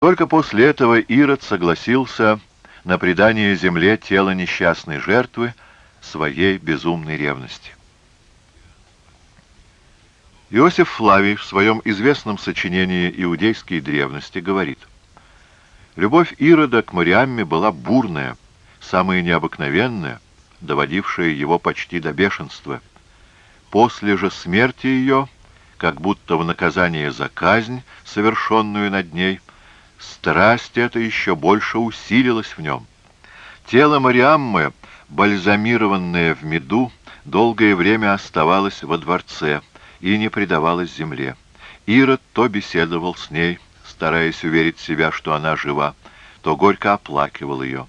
Только после этого Ирод согласился на предание земле тела несчастной жертвы своей безумной ревности. Иосиф Флавий в своем известном сочинении «Иудейские древности» говорит, «Любовь Ирода к Мариамме была бурная, самая необыкновенная, доводившая его почти до бешенства. После же смерти ее, как будто в наказание за казнь, совершенную над ней, Страсть эта еще больше усилилась в нем. Тело Мариаммы, бальзамированное в меду, долгое время оставалось во дворце и не предавалось земле. Ирод то беседовал с ней, стараясь уверить себя, что она жива, то горько оплакивал ее.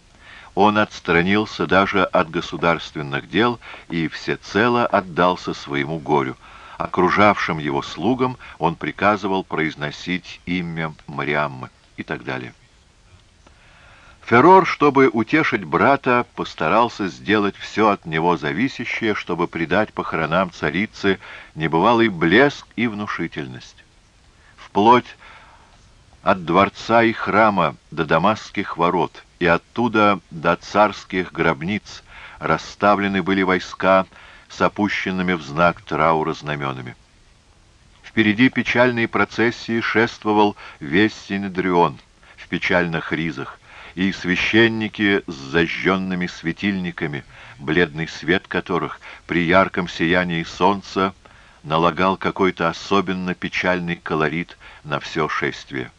Он отстранился даже от государственных дел и всецело отдался своему горю. Окружавшим его слугам он приказывал произносить имя Мариаммы и так далее. Феррор, чтобы утешить брата, постарался сделать все от него зависящее, чтобы придать похоронам царицы небывалый блеск и внушительность. Вплоть от дворца и храма до дамасских ворот и оттуда до царских гробниц расставлены были войска с опущенными в знак траура знаменами. Впереди печальной процессии шествовал весь Синедрион в печальных ризах, и священники с зажженными светильниками, бледный свет которых при ярком сиянии солнца налагал какой-то особенно печальный колорит на все шествие.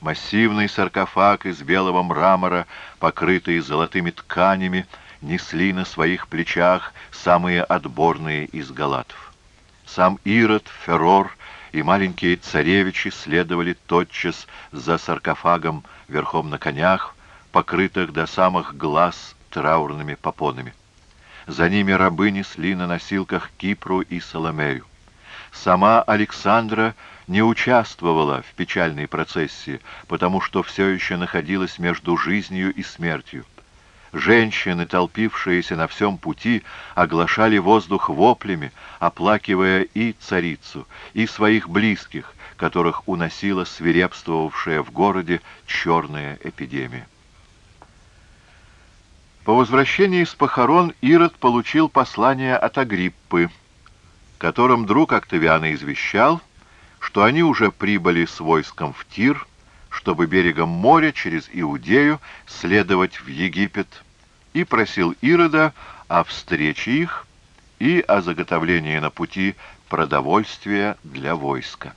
Массивный саркофаг из белого мрамора, покрытый золотыми тканями, несли на своих плечах самые отборные из галатов. Сам Ирод, Феррор и маленькие царевичи следовали тотчас за саркофагом верхом на конях, покрытых до самых глаз траурными попонами. За ними рабы несли на носилках Кипру и Соломею. Сама Александра не участвовала в печальной процессии, потому что все еще находилась между жизнью и смертью. Женщины, толпившиеся на всем пути, оглашали воздух воплями, оплакивая и царицу, и своих близких, которых уносила свирепствовавшая в городе черная эпидемия. По возвращении с похорон Ирод получил послание от Агриппы, которым друг Октавиана извещал, что они уже прибыли с войском в Тир, чтобы берегом моря через Иудею следовать в Египет, и просил Ирода о встрече их и о заготовлении на пути продовольствия для войска.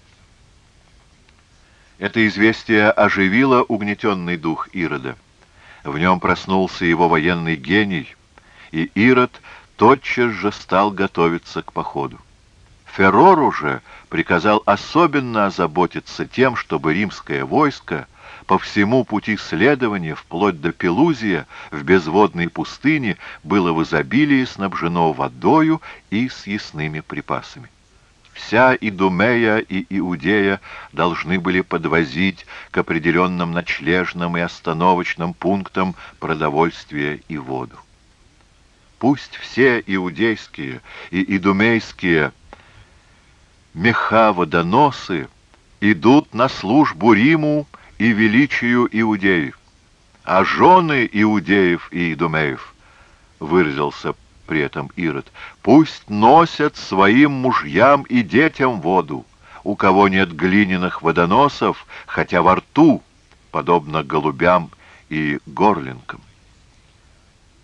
Это известие оживило угнетенный дух Ирода. В нем проснулся его военный гений, и Ирод тотчас же стал готовиться к походу. Феррор уже приказал особенно озаботиться тем, чтобы римское войско по всему пути следования, вплоть до Пелузия, в безводной пустыне, было в изобилии снабжено водою и съестными припасами. Вся Идумея и Иудея должны были подвозить к определенным ночлежным и остановочным пунктам продовольствие и воду. Пусть все иудейские и идумейские меха-водоносы идут на службу Риму и величию иудеев, а жены иудеев и идумеев, выразился при этом Ирод, пусть носят своим мужьям и детям воду, у кого нет глиняных водоносов, хотя во рту, подобно голубям и горлинкам.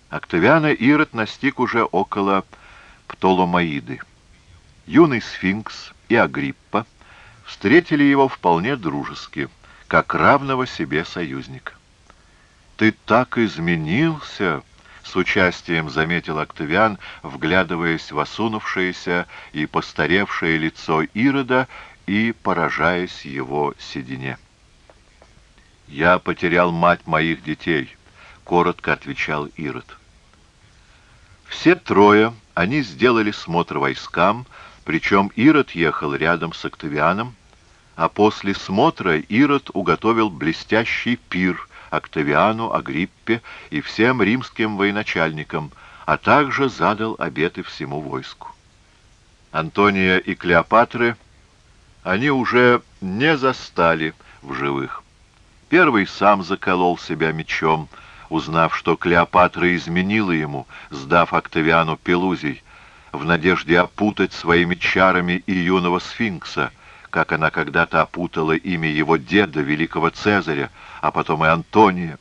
Октавиана Ирод настиг уже около Птоломаиды. Юный сфинкс и Агриппа встретили его вполне дружески, как равного себе союзника. «Ты так изменился!» — с участием заметил Октавиан, вглядываясь в осунувшееся и постаревшее лицо Ирода и поражаясь его седине. «Я потерял мать моих детей», — коротко отвечал Ирод. Все трое они сделали смотр войскам, причем Ирод ехал рядом с Октавианом, а после смотра Ирод уготовил блестящий пир Октавиану, Агриппе и всем римским военачальникам, а также задал обеты всему войску. Антония и Клеопатры они уже не застали в живых. Первый сам заколол себя мечом, узнав, что Клеопатра изменила ему, сдав Октавиану Пелузий, в надежде опутать своими чарами и юного сфинкса, как она когда-то опутала имя его деда, великого Цезаря, а потом и Антония.